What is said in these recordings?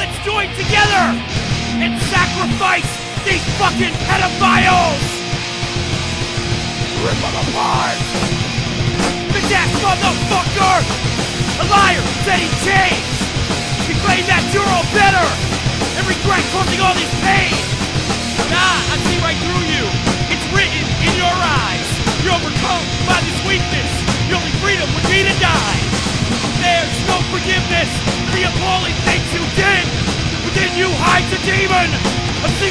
Let's join together and sacrifice these fucking pedophiles! Rip them apart! The death motherfucker! A liar said he changed! He claimed that you're all better! And regret causing all this pain! Nah, I see right through you! It's written in your eyes! You're overcome by this weakness! The only freedom would be to die! There's no forgiveness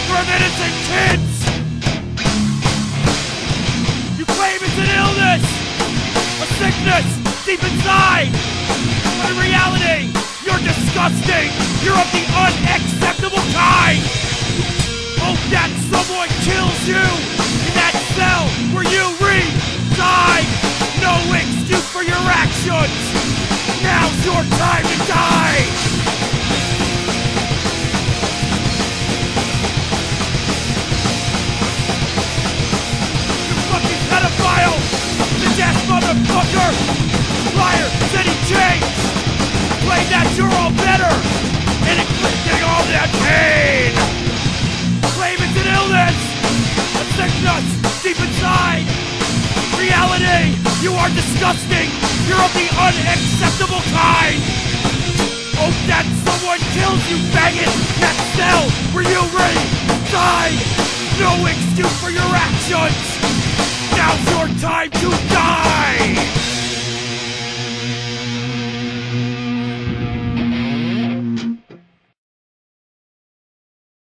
Of innocent kids! You claim it's an illness! A sickness deep inside! But in reality, you're disgusting! You're of the unacceptable kind! Hope that someone kills you in that cell where you reside! No excuse for your actions! Now's your time motherfucker! Liar said he changed! Claim that you're all better! And inflicting all that pain! Claim it's an illness! A sickness deep inside! Reality! You are disgusting! You're of the unacceptable kind! Hope that someone kills you, faggot! That cell where you reside! No excuse for your actions! Now's your time to die!